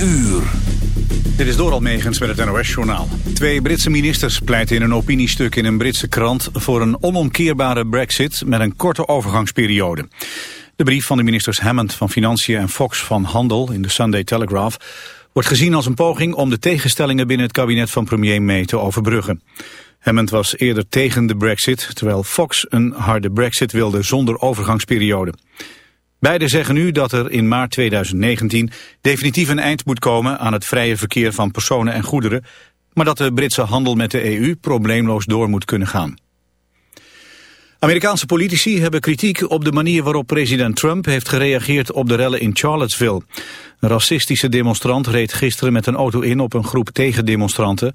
uur. Dit is door Almegens met het NOS-journaal. Twee Britse ministers pleiten in een opiniestuk in een Britse krant... voor een onomkeerbare brexit met een korte overgangsperiode. De brief van de ministers Hammond van Financiën en Fox van Handel... in de Sunday Telegraph wordt gezien als een poging... om de tegenstellingen binnen het kabinet van premier May te overbruggen. Hammond was eerder tegen de brexit... terwijl Fox een harde brexit wilde zonder overgangsperiode. Beiden zeggen nu dat er in maart 2019 definitief een eind moet komen aan het vrije verkeer van personen en goederen, maar dat de Britse handel met de EU probleemloos door moet kunnen gaan. Amerikaanse politici hebben kritiek op de manier waarop president Trump heeft gereageerd op de rellen in Charlottesville. Een racistische demonstrant reed gisteren met een auto in op een groep tegendemonstranten.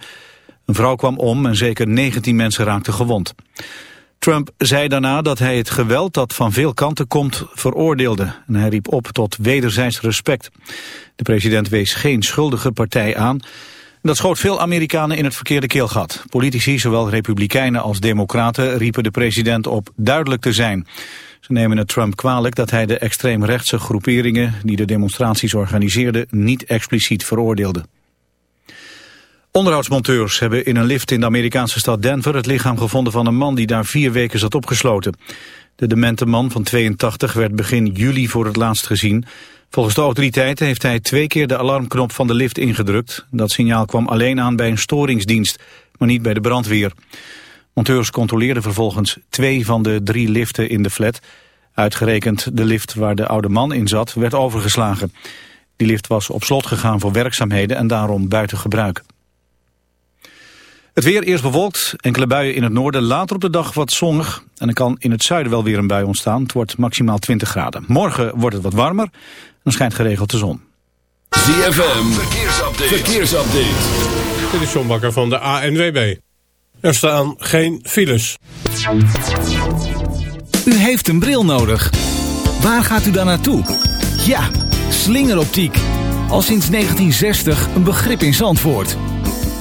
Een vrouw kwam om en zeker 19 mensen raakten gewond. Trump zei daarna dat hij het geweld dat van veel kanten komt veroordeelde. En hij riep op tot wederzijds respect. De president wees geen schuldige partij aan. Dat schoot veel Amerikanen in het verkeerde keelgat. Politici, zowel republikeinen als democraten, riepen de president op duidelijk te zijn. Ze nemen het Trump kwalijk dat hij de extreemrechtse groeperingen die de demonstraties organiseerden niet expliciet veroordeelde. Onderhoudsmonteurs hebben in een lift in de Amerikaanse stad Denver het lichaam gevonden van een man die daar vier weken zat opgesloten. De demente man van 82 werd begin juli voor het laatst gezien. Volgens de autoriteiten heeft hij twee keer de alarmknop van de lift ingedrukt. Dat signaal kwam alleen aan bij een storingsdienst, maar niet bij de brandweer. Monteurs controleerden vervolgens twee van de drie liften in de flat. Uitgerekend de lift waar de oude man in zat werd overgeslagen. Die lift was op slot gegaan voor werkzaamheden en daarom buiten gebruik. Het weer eerst bewolkt, enkele buien in het noorden, later op de dag wat zonnig. En er kan in het zuiden wel weer een bui ontstaan. Het wordt maximaal 20 graden. Morgen wordt het wat warmer en dan schijnt geregeld de zon. ZFM, verkeersupdate. verkeersupdate. Dit is John Bakker van de ANWB. Er staan geen files. U heeft een bril nodig. Waar gaat u dan naartoe? Ja, slingeroptiek. Al sinds 1960 een begrip in Zandvoort.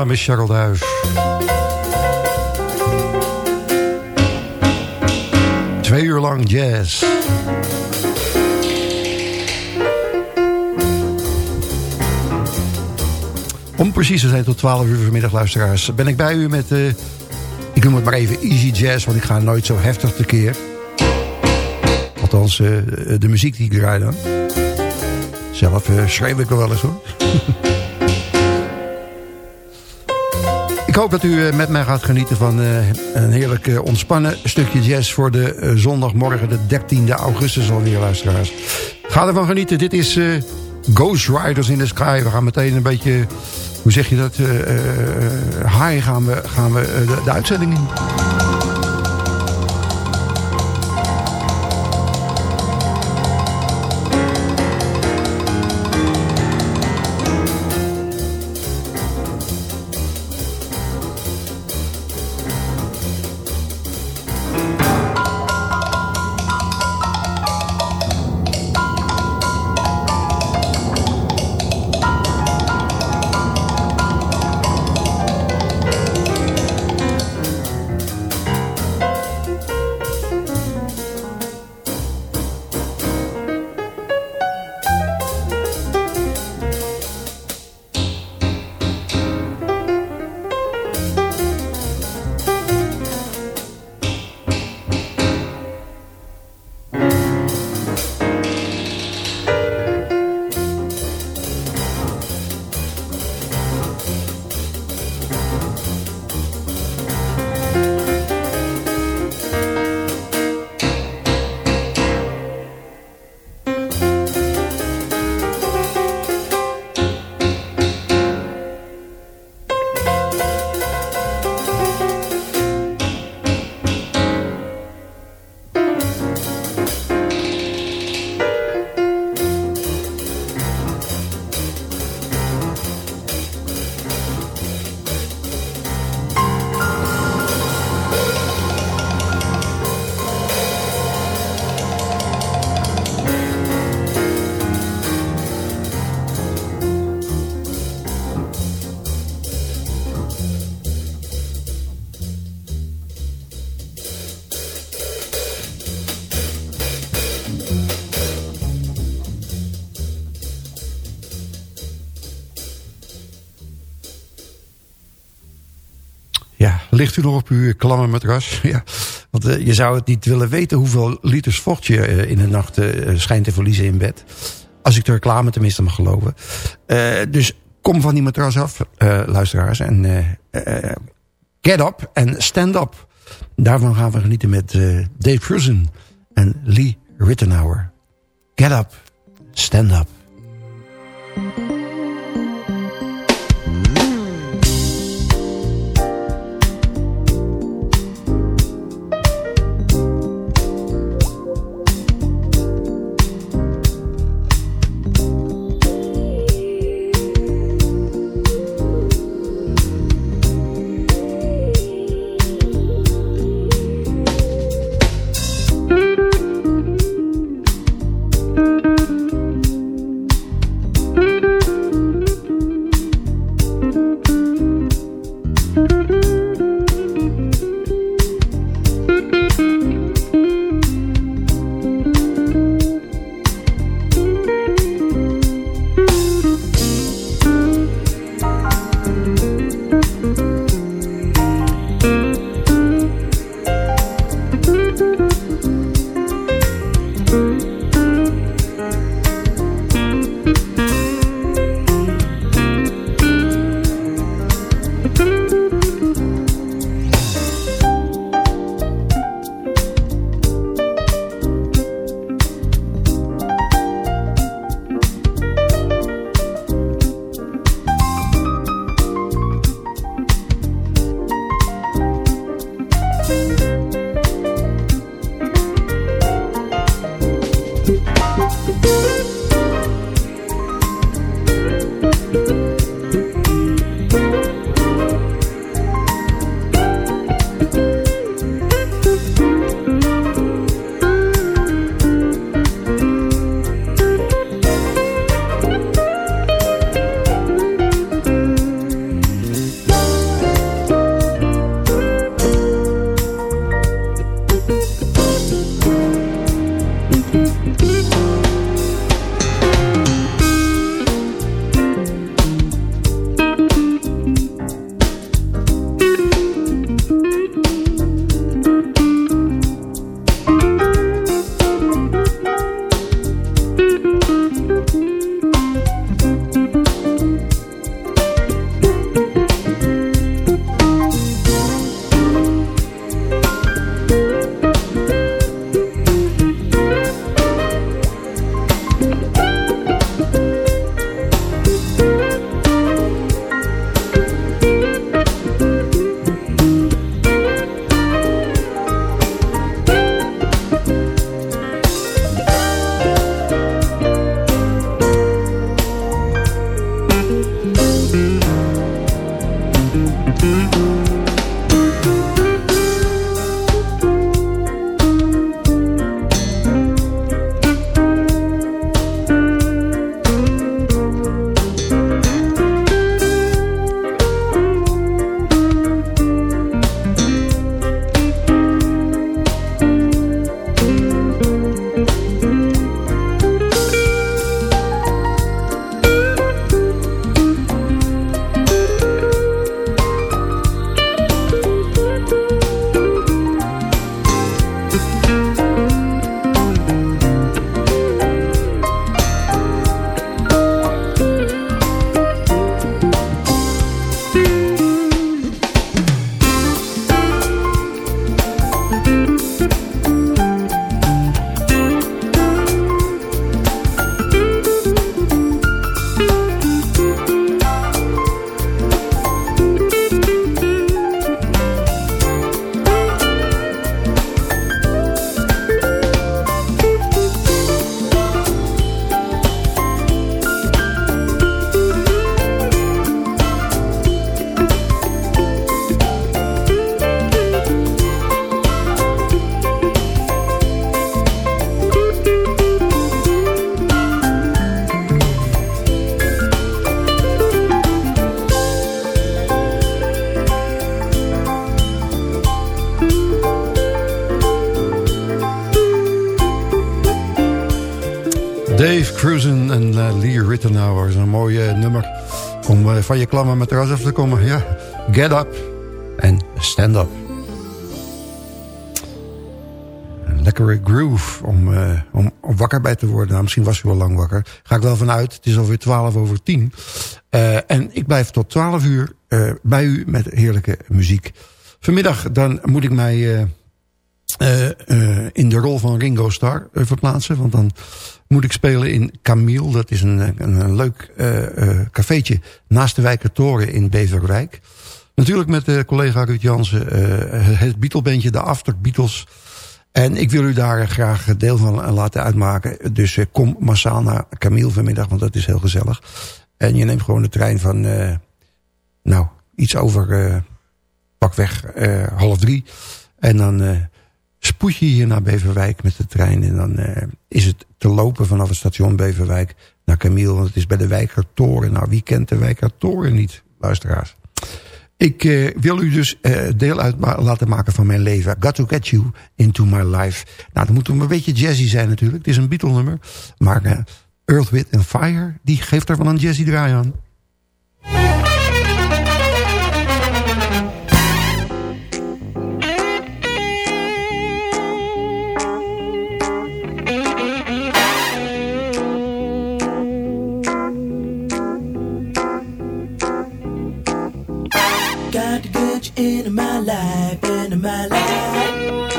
Naam is Charles Duif. Twee uur lang jazz. Om precies te zijn tot 12 uur vanmiddag, luisteraars, ben ik bij u met, uh, ik noem het maar even easy jazz, want ik ga nooit zo heftig tekeer. Althans, uh, de muziek die ik draai dan. Zelf uh, schreef ik wel eens hoor. hoop dat u uh, met mij gaat genieten van een heerlijk ontspannen stukje jazz... voor de zondagmorgen, de 13e augustus alweer, luisteraars. Ga ervan genieten. Dit is Ghost Riders in the Sky. We gaan meteen een beetje, hoe zeg je dat, high gaan we, gaan we de, de uitzending in. U nog op uw klamme matras? Ja, want uh, je zou het niet willen weten hoeveel liters vocht je uh, in de nacht uh, schijnt te verliezen in bed. Als ik de reclame tenminste mag geloven. dus kom van die matras af, luisteraars. En get up en stand up. Daarvan gaan we genieten met Dave Cruzen en Lee Rittenauer. Get up, stand up. Klamme matras af te komen. Ja, get up en stand up. Een lekkere groove om, om, om, wakker bij te worden. Nou, misschien was u wel lang wakker. Ga ik wel vanuit. Het is alweer 12 over 10. en ik blijf tot 12 uur bij u met heerlijke muziek. Vanmiddag dan moet ik mij in de rol van Ringo Starr verplaatsen. Want dan moet ik spelen in Camille. Dat is een, een, leuk cafeetje naast de Wijkertoren in Beverwijk. Natuurlijk met de collega Ruud Jansen. het Beatlebandje, de After Beatles. En ik wil u daar graag deel van laten uitmaken. Dus kom massaal naar Camille vanmiddag, want dat is heel gezellig. En je neemt gewoon de trein van... nou, iets over pakweg half drie. En dan spoed je hier naar Beverwijk met de trein. En dan uh, is het te lopen vanaf het station Beverwijk naar Camille. Want het is bij de Wijkertoren. Nou, wie kent de Wijkertoren niet, luisteraars? Ik uh, wil u dus uh, deel uit laten maken van mijn leven. Got to get you into my life. Nou, dat moet een beetje jazzy zijn natuurlijk. Het is een Beatle nummer. Maar Earth, Wind and Fire, die geeft er wel een jazzy draai aan. Life, into my life.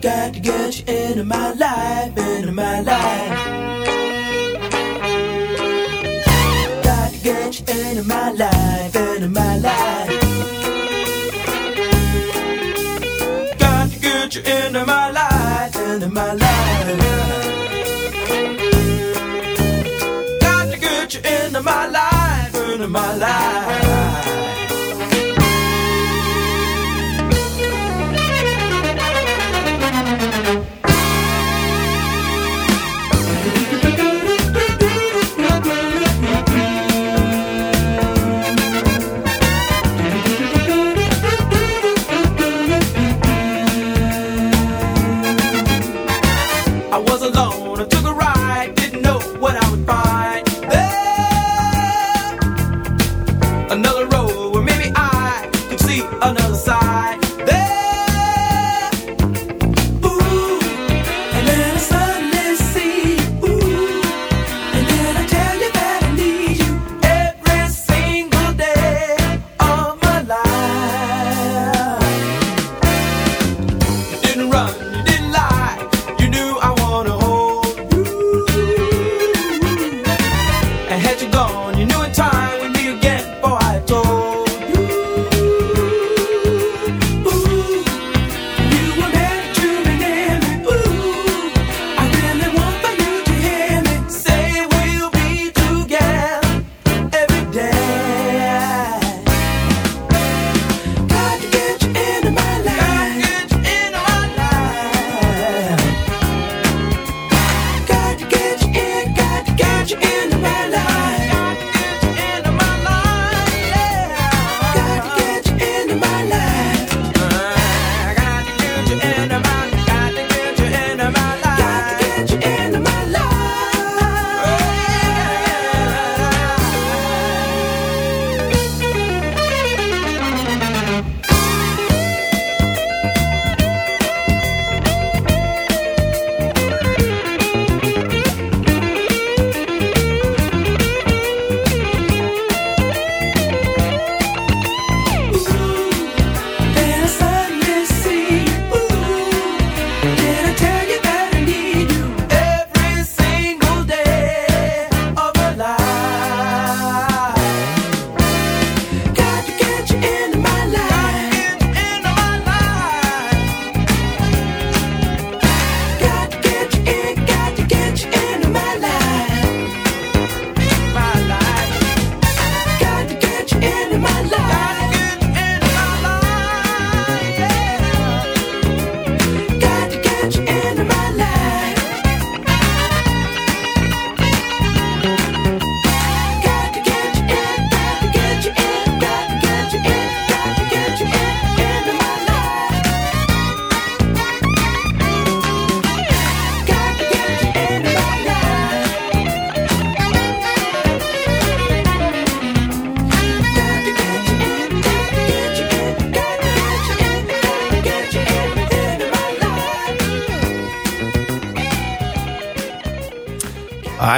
Got to get you into my life, into my life. Got to get you into my life, into my life. Got to get you into my life, into my life. Got to get you into my life, into my life.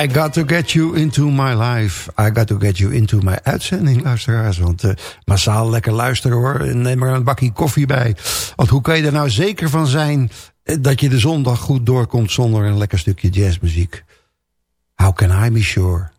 I got to get you into my life. I got to get you into my uitzending, luisteraars. Want uh, massaal lekker luisteren hoor. Neem er een bakje koffie bij. Want hoe kan je er nou zeker van zijn... Eh, dat je de zondag goed doorkomt zonder een lekker stukje jazzmuziek? How can I be sure?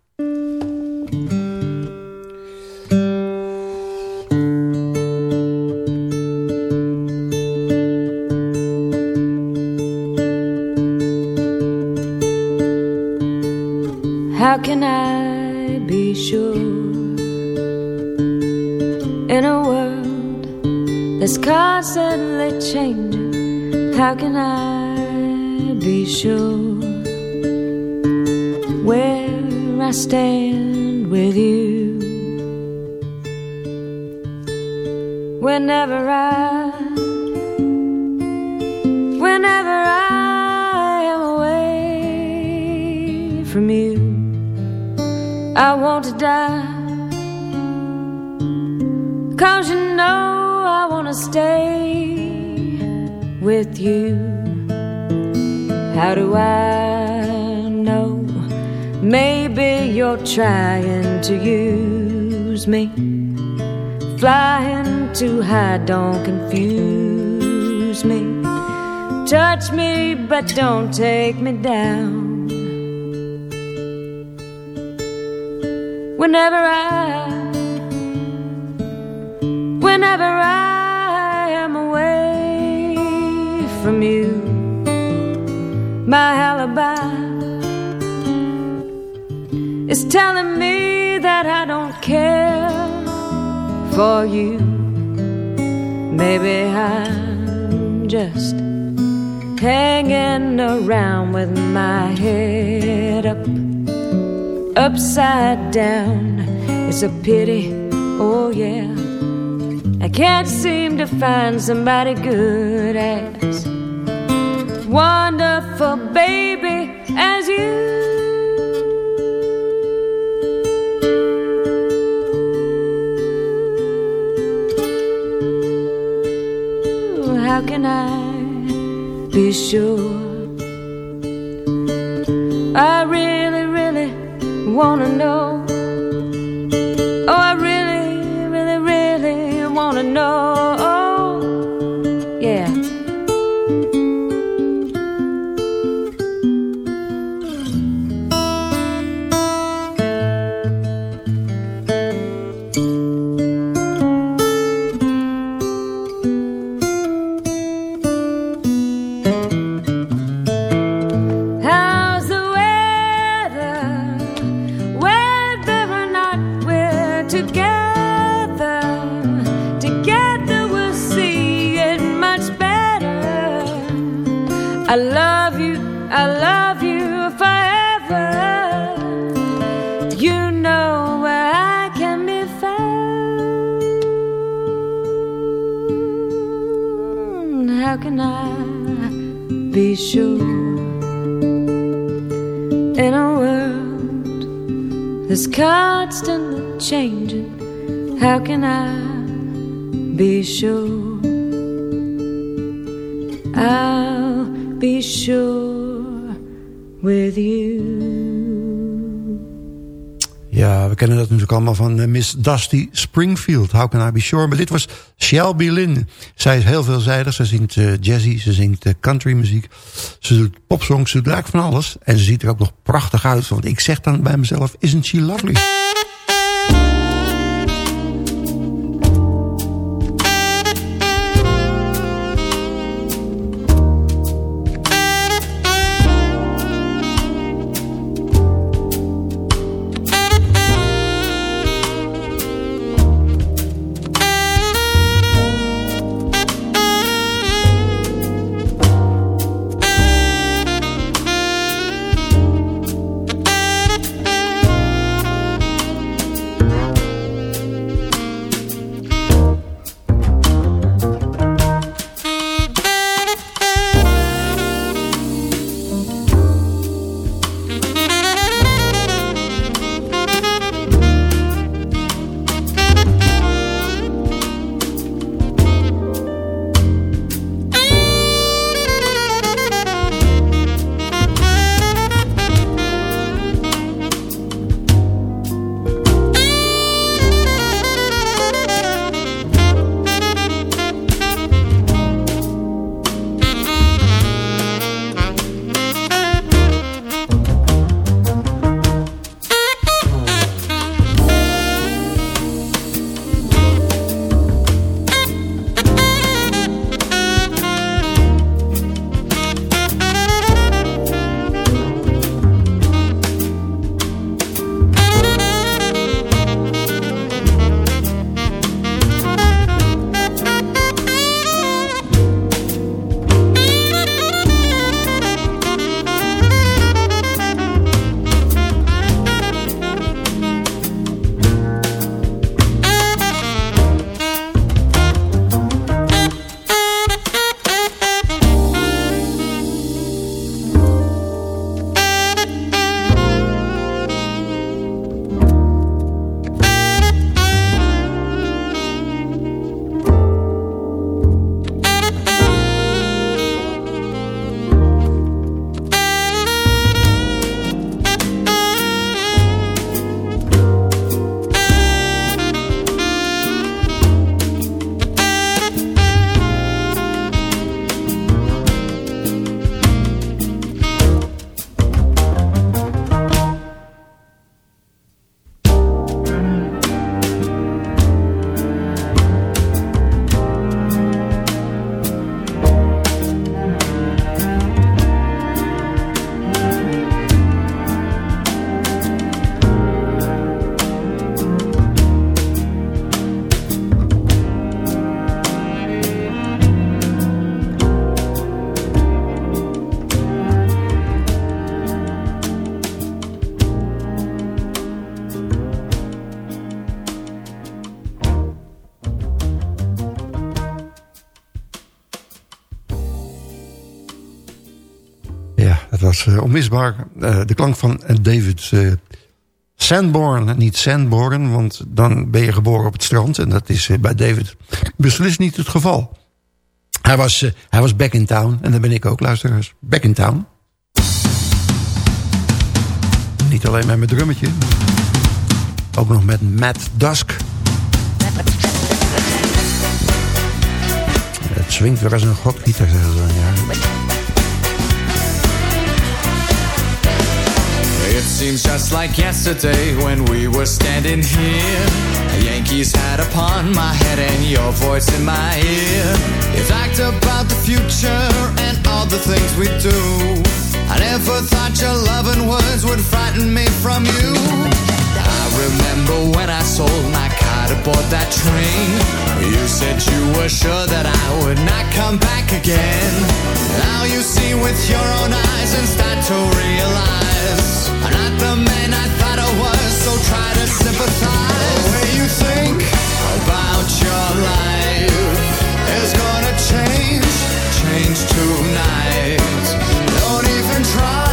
Don't take me down. whenever I, whenever I am away from you, my alibi is telling me that I don't care for you. Maybe I'm just hanging around with my head up upside down. It's a pity, oh yeah. I can't seem to find somebody good as wonderful, baby, as you. Sure? I really, really wanna know. How can I be sure? in a world that's constantly changing. How can I be sure? I'll be sure with you. Ja, we kennen dat natuurlijk allemaal van eh, Miss Dusty Springfield. How can I be sure? Maar dit was Shelby Lynn. Zij is heel veelzijdig. Ze zingt uh, jazzy, ze zingt uh, countrymuziek. Ze doet popsongs, ze eigenlijk van alles. En ze ziet er ook nog prachtig uit. Want ik zeg dan bij mezelf, isn't she lovely? Uh, onmisbaar. Uh, de klank van David uh, Sanborn. Niet Sanborn, want dan ben je geboren op het strand. En dat is bij David beslist niet het geval. Hij was, hij was back in town. En dan ben ik ook, luisteraars. Back in town. Niet alleen met mijn drummetje. Ook nog met Matt Dusk. Het swingt weer als een gokgieter, zeggen ze. Ja. Seems just like yesterday when we were standing here. A Yankees hat upon my head and your voice in my ear. You talked about the future and all the things we do. I never thought your loving words would frighten me from you. I remember when I sold my car to board that train. You said you were sure that I would not come back again. Now you see with your own eyes and start to realize not the man I thought I was, so try to sympathize. The way you think about your life is gonna change, change tonight. Don't even try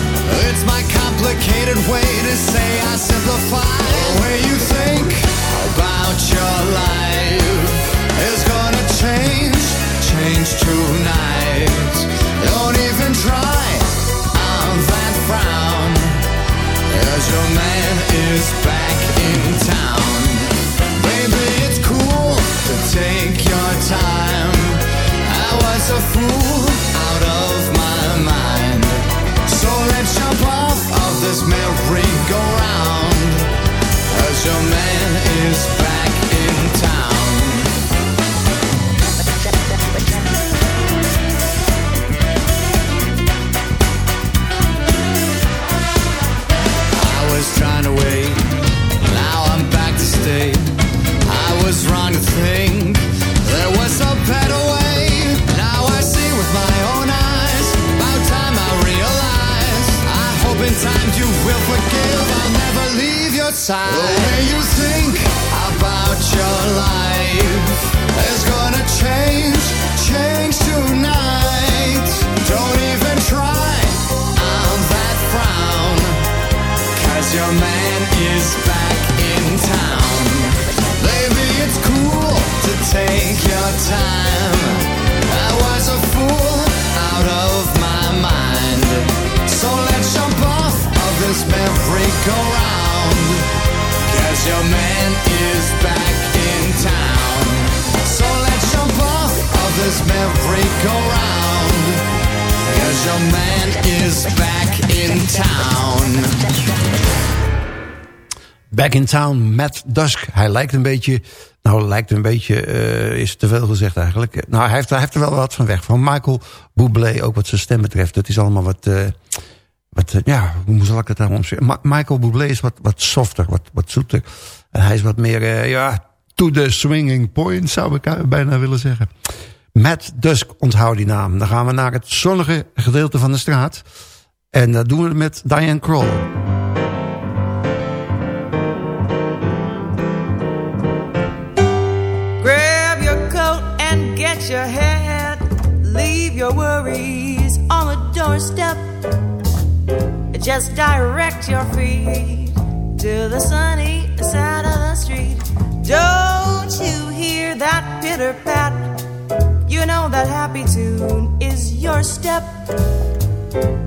It's my complicated way to say I simplify. The way you think about your life is gonna change, change tonight. Don't even try on that frown. Cause your man is back in town. Baby, it's cool to take your time. I was a fool this merry-go-round. Cause your man is leave. The way you think about your life is gonna change, change tonight. Don't even try on that frown. Cause your man is back in town. Baby, it's cool to take your time. I was a fool out of my mind. So let's jump off of this merry-go-round. Your man is back in town. So let's jump this your man is back in town. Back in Town, Matt Dusk. Hij lijkt een beetje... Nou, lijkt een beetje... Uh, is te veel gezegd eigenlijk. Nou, hij heeft, hij heeft er wel wat van weg. Van Michael Bublé, ook wat zijn stem betreft. Dat is allemaal wat... Uh, wat uh, ja, hoe zal ik het? Ma Michael Bublé is wat, wat softer, wat, wat zoeter. En hij is wat meer, ja... To the swinging point, zou ik bijna willen zeggen. Matt Dusk, onthoud die naam. Dan gaan we naar het zonnige gedeelte van de straat. En dat doen we met Diane Kroll. your head, leave your worries on the doorstep. Just direct your feet to the sunny side of the street. Don't you hear that pitter pat? You know that happy tune is your step.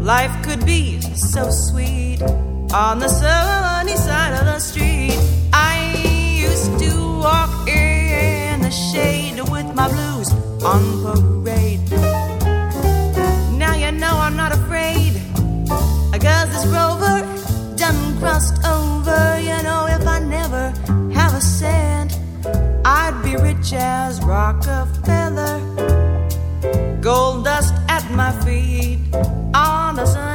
Life could be so sweet on the sunny side of the street. I used to walk in the shade with my blues on parade. Rover, done crossed over. You know, if I never have a cent, I'd be rich as Rockefeller. Gold dust at my feet on the sunny,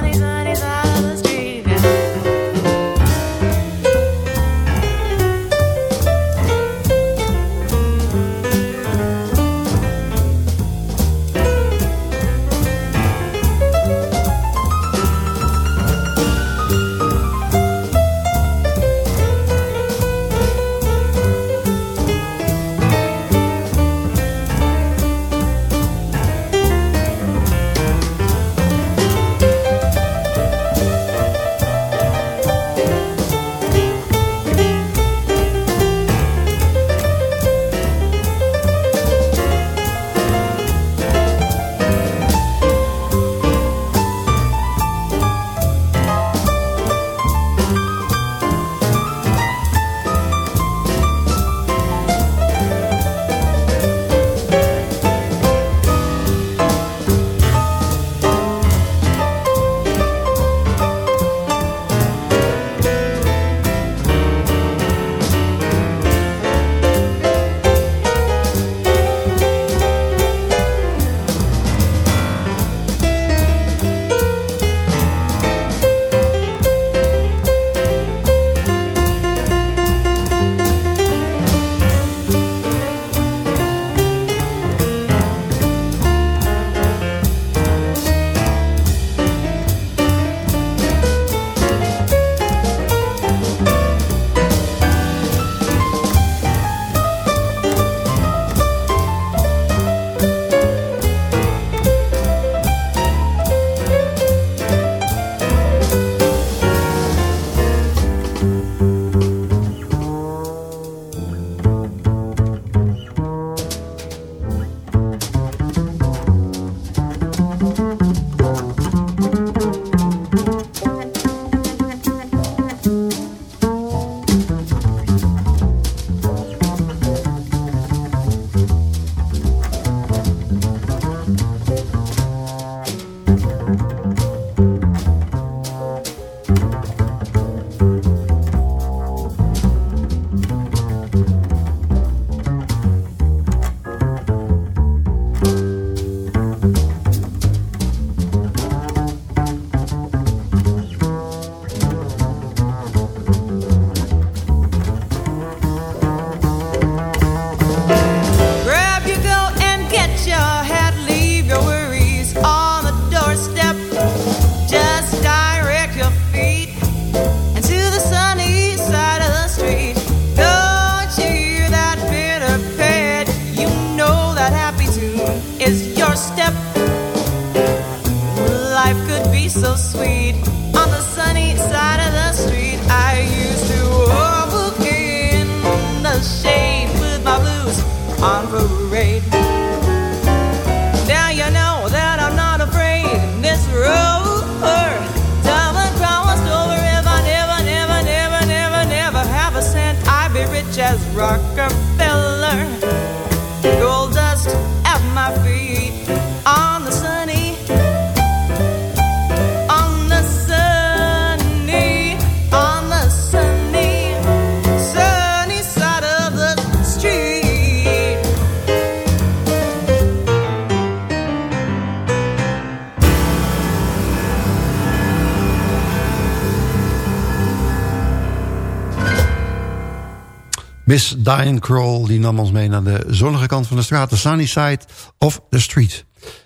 Diane Kroll die nam ons mee naar de zonnige kant van de straat. De sunny side of the street.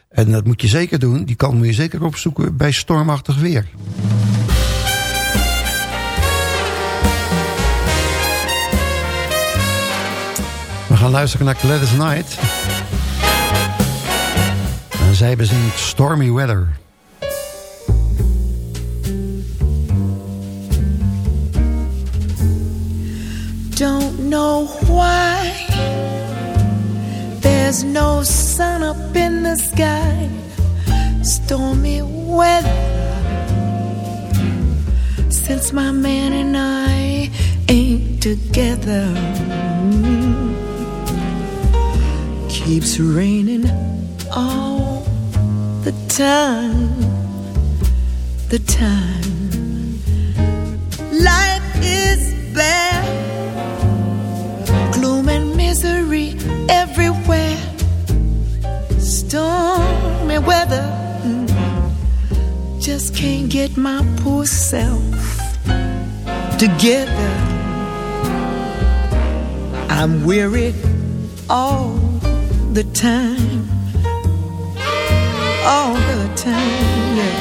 En dat moet je zeker doen. Die kant moet je zeker opzoeken bij stormachtig weer. We gaan luisteren naar Gladys Knight. En zij bezingt Stormy Weather. Know why there's no sun up in the sky. Stormy weather since my man and I ain't together. Mm, keeps raining all the time, the time. misery everywhere. Stormy weather mm. just can't get my poor self together. I'm weary all the time, all the time. Yeah.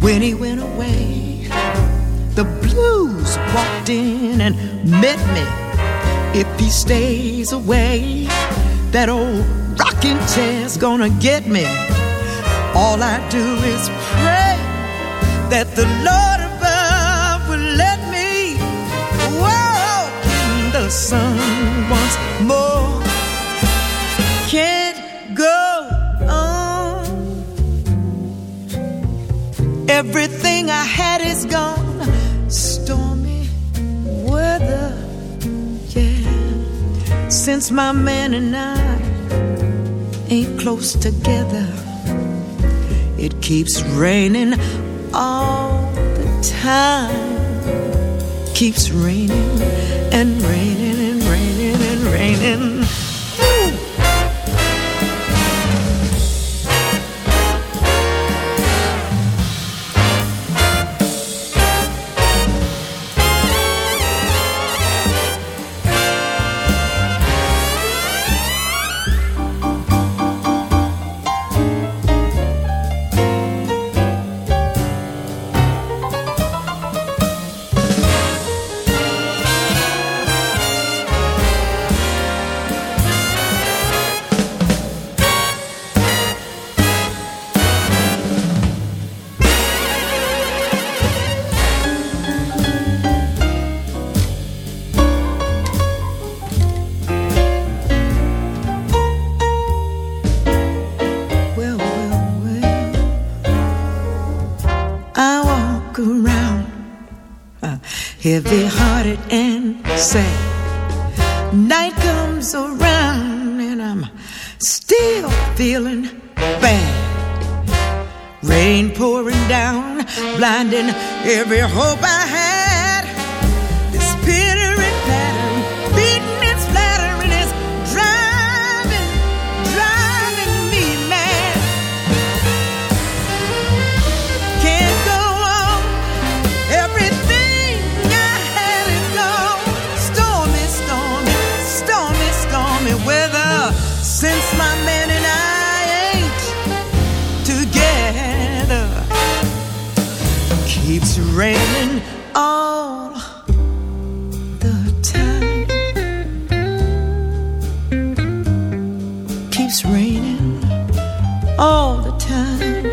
When he went away the blues walked in and met me. If he stays away, that old rocking chair's gonna get me. All I do is pray that the Lord above will let me walk in the sun once more. Can't go on. Everything I had is gone. Since my man and I ain't close together. It keeps raining all the time. Keeps raining and raining and raining and raining. Keeps raining all the time. Keeps raining all the time.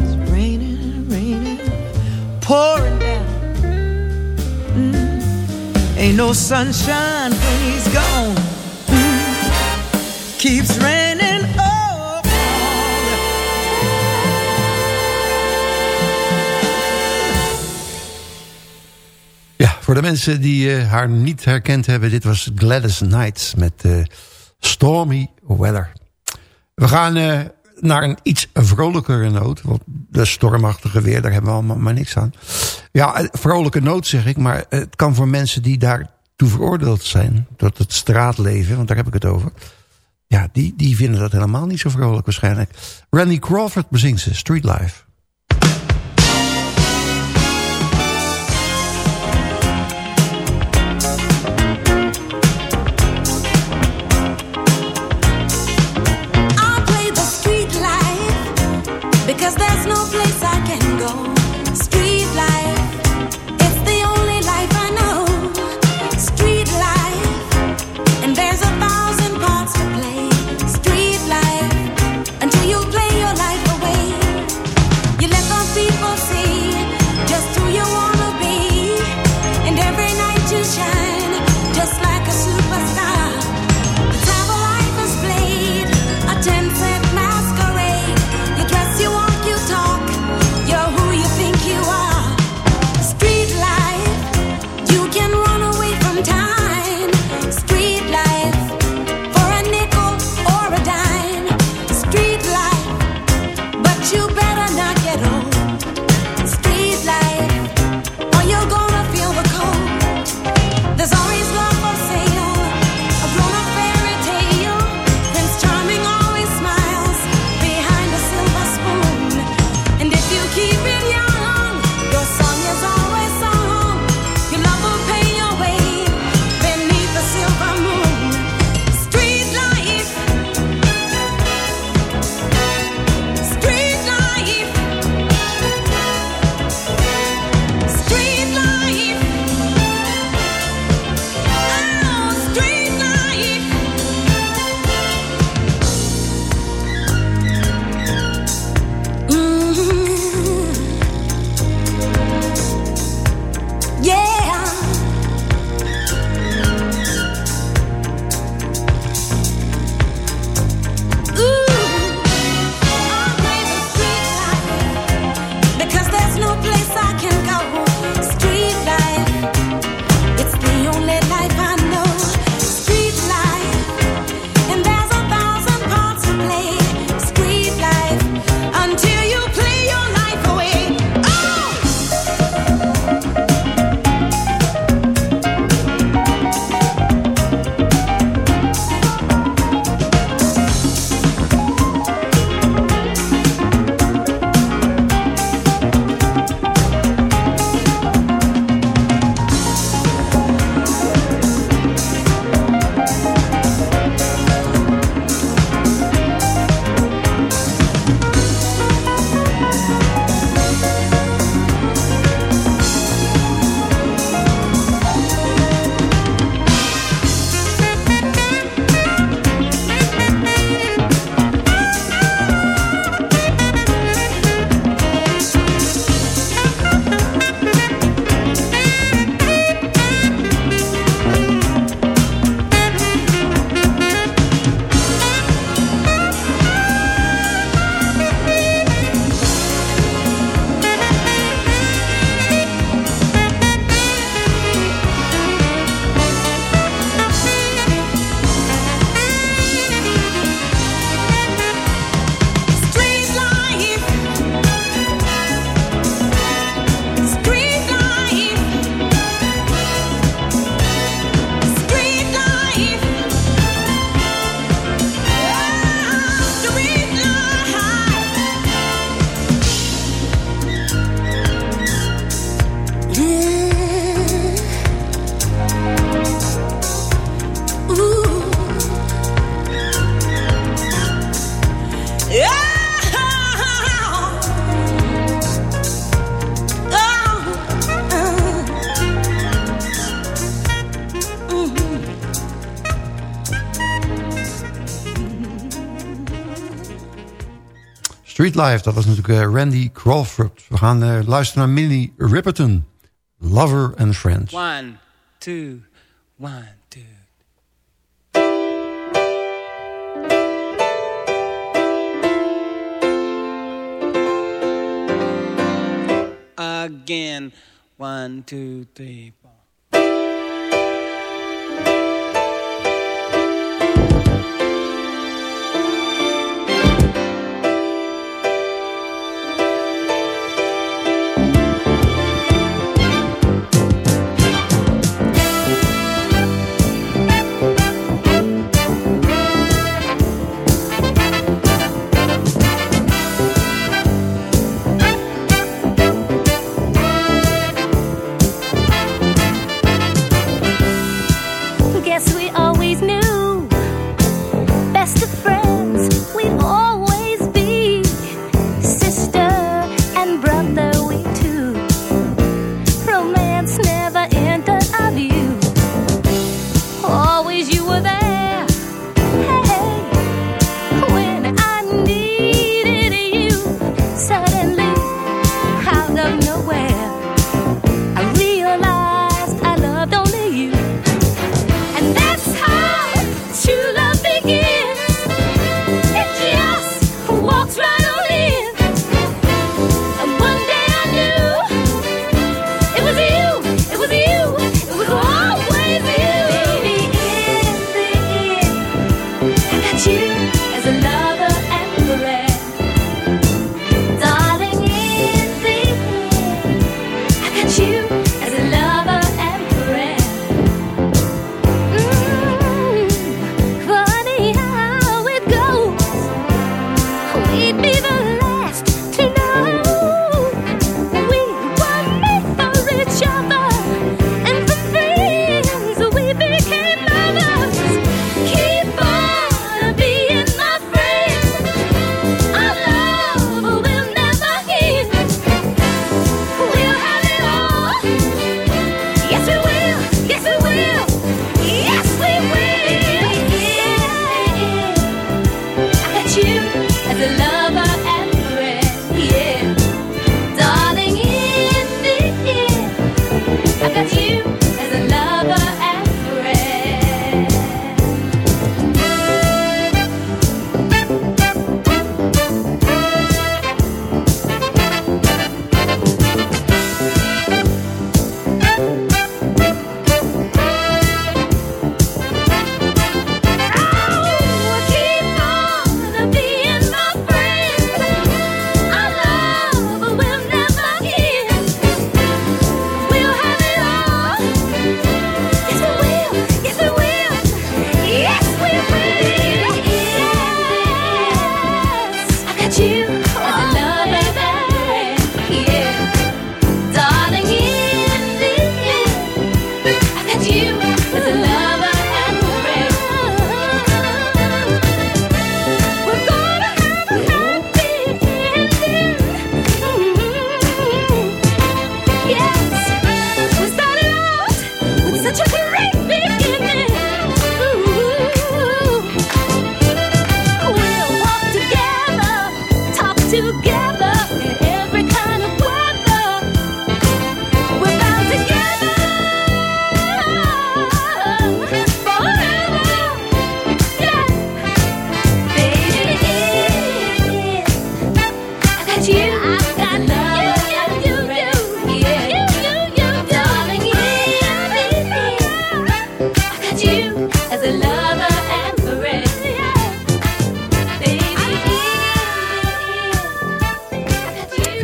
It's raining, raining, pouring down. Mm. Ain't no sunshine when he's gone. Mm. Keeps raining. Voor de mensen die eh, haar niet herkend hebben... dit was Gladys Knight met eh, Stormy Weather. We gaan eh, naar een iets vrolijkere noot. Want de stormachtige weer, daar hebben we allemaal maar niks aan. Ja, vrolijke noot zeg ik. Maar het kan voor mensen die daartoe veroordeeld zijn... tot het straatleven, want daar heb ik het over... ja, die, die vinden dat helemaal niet zo vrolijk waarschijnlijk. Randy Crawford bezingt ze, Street Life. Life, dat was natuurlijk uh, Randy Crawford. We gaan uh, luisteren naar Minnie Riperton. Lover and Friends. One, two, one, two. Again. One, two, three,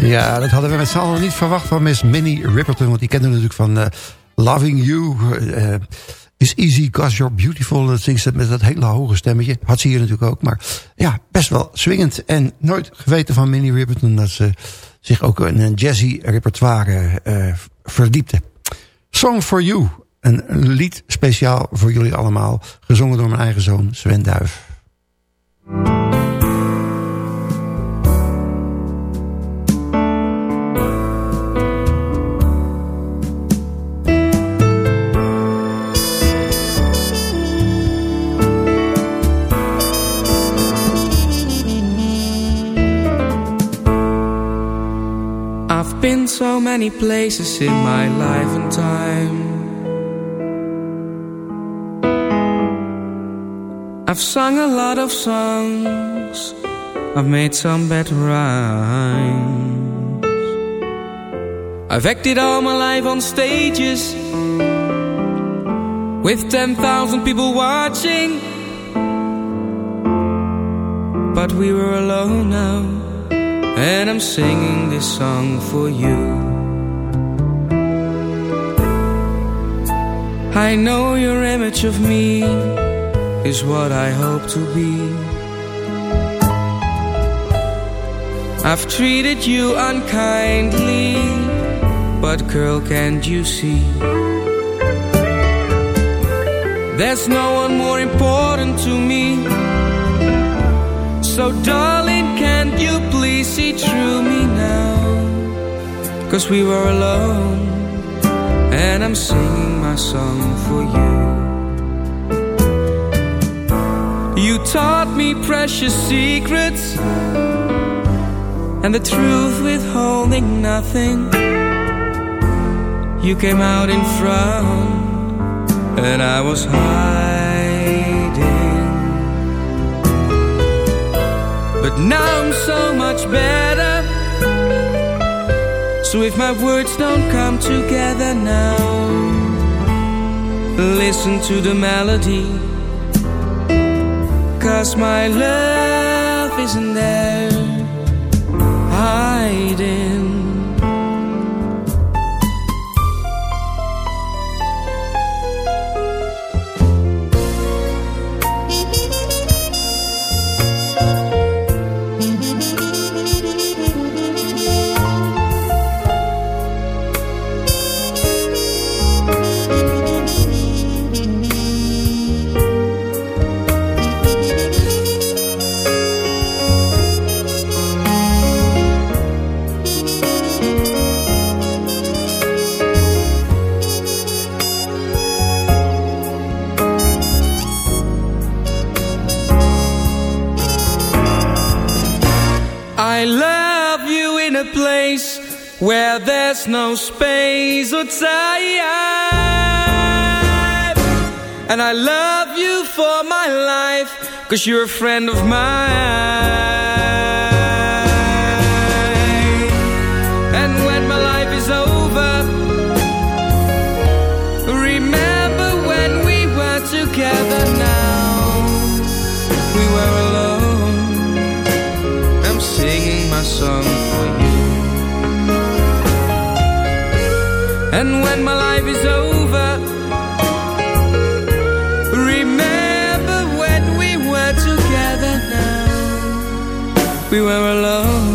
Ja, dat hadden we met z'n allen niet verwacht van Miss Minnie Riperton. Want die kende natuurlijk van uh, Loving You. Uh, is easy cause you're beautiful. Dat zingt ze met dat hele hoge stemmetje. Had ze hier natuurlijk ook. Maar ja, best wel swingend. En nooit geweten van Minnie Riperton dat ze zich ook in een jazzy repertoire verdiepte. Song for You. Een lied speciaal voor jullie allemaal. Gezongen door mijn eigen zoon Sven Duif. So many places in my life and time. I've sung a lot of songs, I've made some bad rhymes. I've acted all my life on stages with 10,000 people watching. But we were alone now, and I'm singing this song for you. I know your image of me is what I hope to be. I've treated you unkindly, but girl, can't you see? There's no one more important to me. So, darling, can't you please see through me now? Cause we were alone, and I'm singing my song for you. You taught me precious secrets and the truth withholding nothing. You came out in front, and I was hiding. But now I'm so much better. So if my words don't come together now, listen to the melody. Cause my love isn't there hiding. No space or time. And I love you for my life, cause you're a friend of mine. And when my life is over, remember when we were together now. We were alone. I'm singing my song And when my life is over, remember when we were together now. We were alone.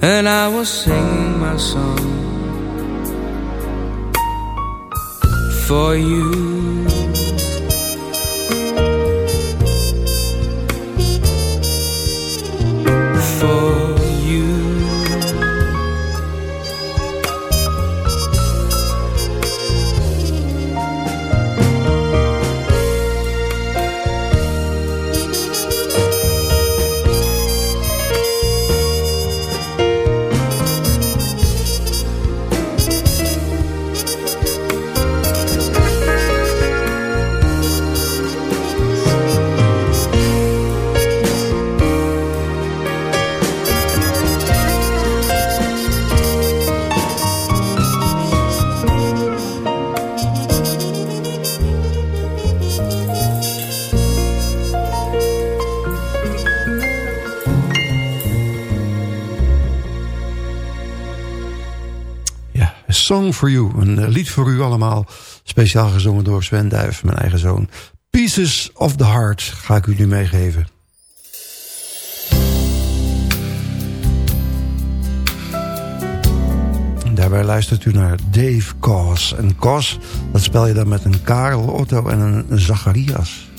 And I was singing my song for you. Song for You, een eh, lied voor u allemaal. Speciaal gezongen door Sven Duif, mijn eigen zoon. Pieces of the Heart ga ik u nu meegeven. Daarbij luistert u naar Dave Koss. En Koss, dat spel je dan met een Karel, Otto en een Zacharias.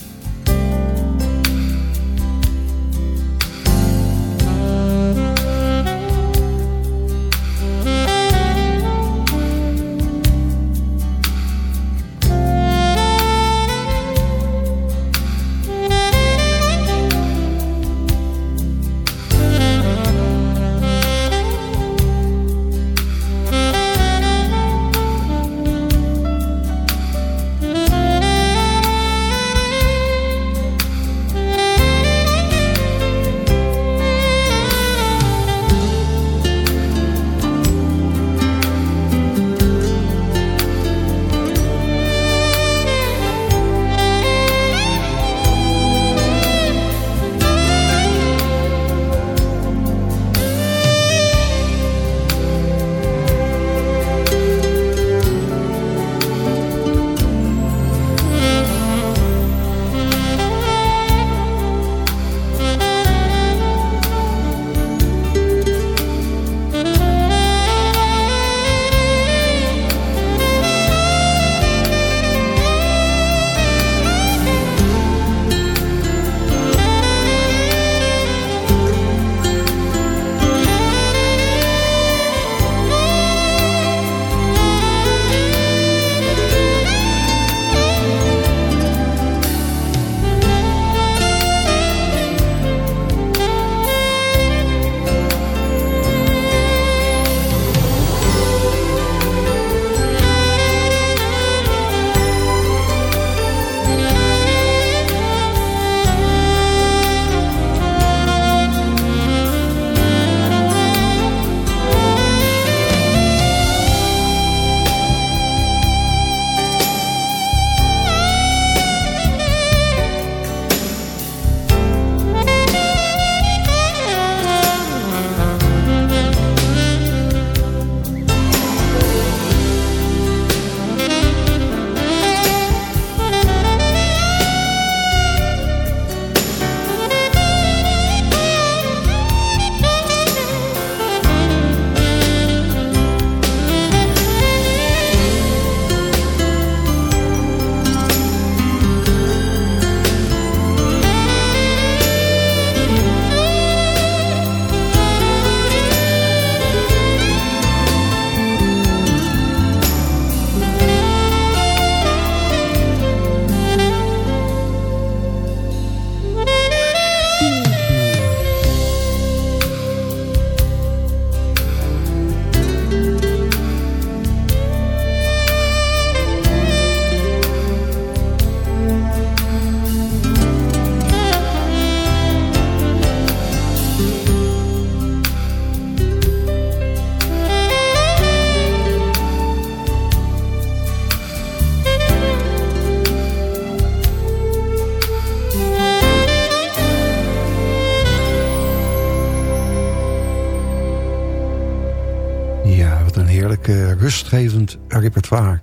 Rustgevend repertoire.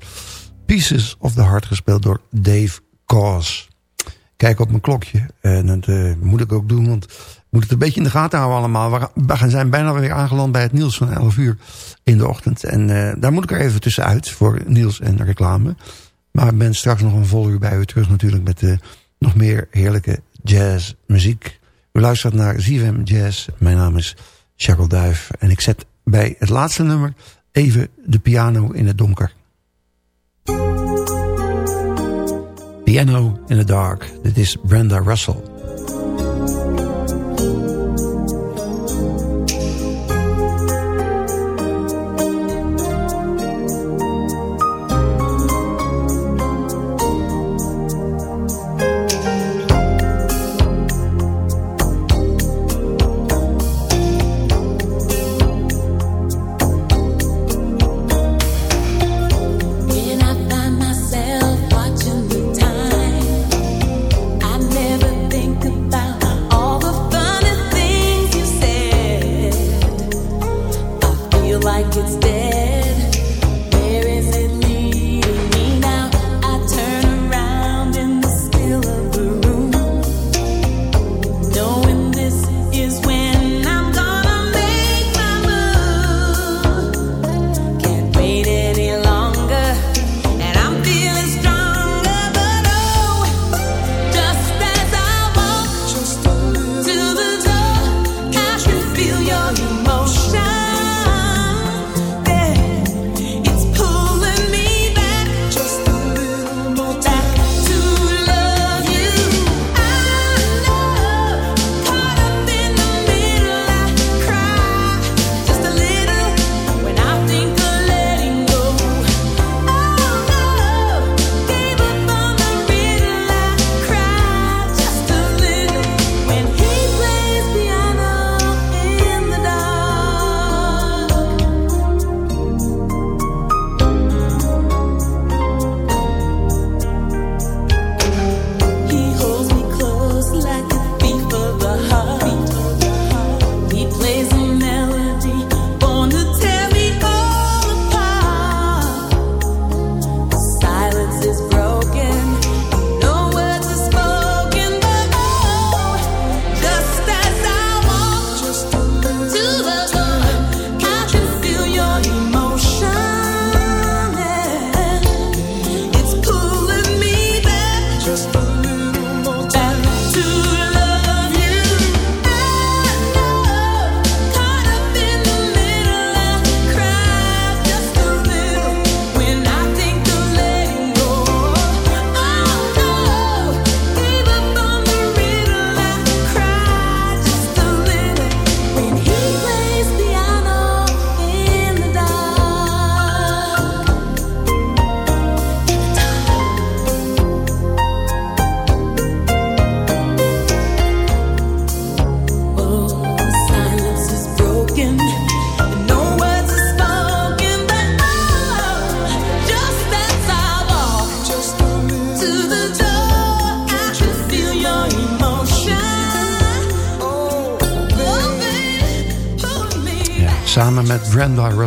Pieces of the Heart gespeeld door Dave Cause. Kijk op mijn klokje. En dat eh, moet ik ook doen, want ik moet het een beetje in de gaten houden allemaal. We zijn bijna weer aangeland bij het nieuws van 11 uur in de ochtend. En eh, daar moet ik er even tussenuit voor nieuws en reclame. Maar ik ben straks nog een vol uur bij u terug natuurlijk met eh, nog meer heerlijke jazzmuziek. U luistert naar ZFM Jazz. Mijn naam is Charles Duif. En ik zet bij het laatste nummer even de piano in het donker. Piano in the Dark. Dit is Brenda Russell.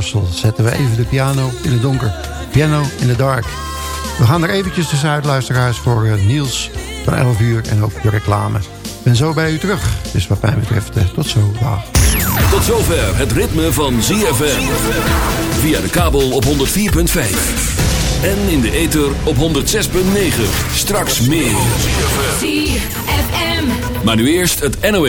Russell zetten we even de piano in het donker. Piano in the dark. We gaan er eventjes tussenuit, luisteraars, voor eh, Niels van 11 uur en ook de reclame. Ik ben zo bij u terug. Dus wat mij betreft, eh, tot zo. Dag. Tot zover het ritme van ZFM. Via de kabel op 104.5. En in de ether op 106.9. Straks meer. ZFM. Maar nu eerst het NOS.